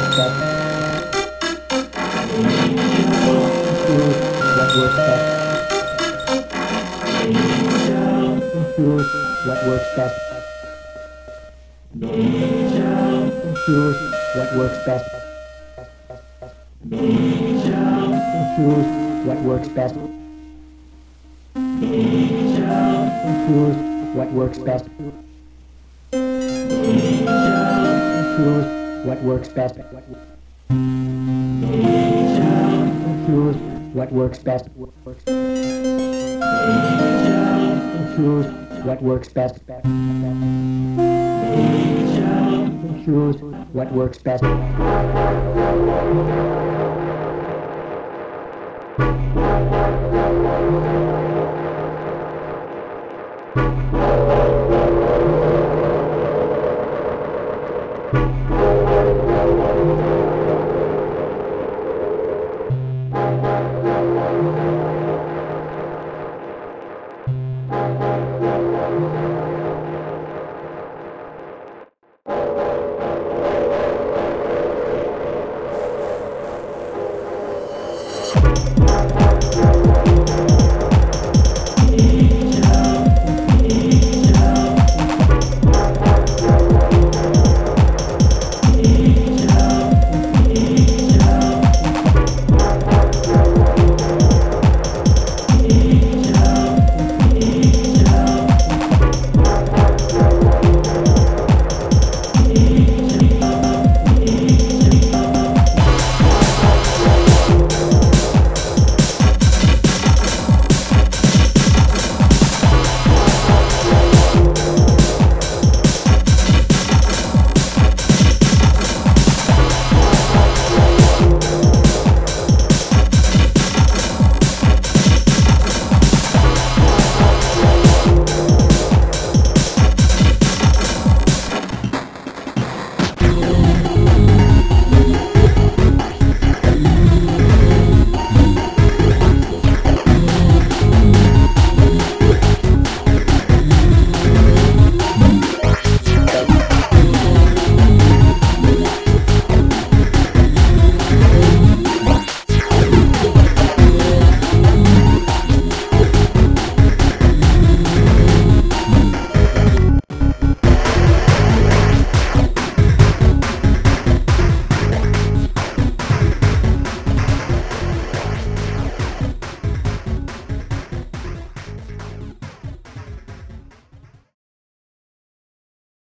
stuff. Network stuff. Network stuff. Network stuff. Network choose What works best? choose What works best? choose what works best. What works best. What works best. Choose what works best. Choose what works best. Choose what works best.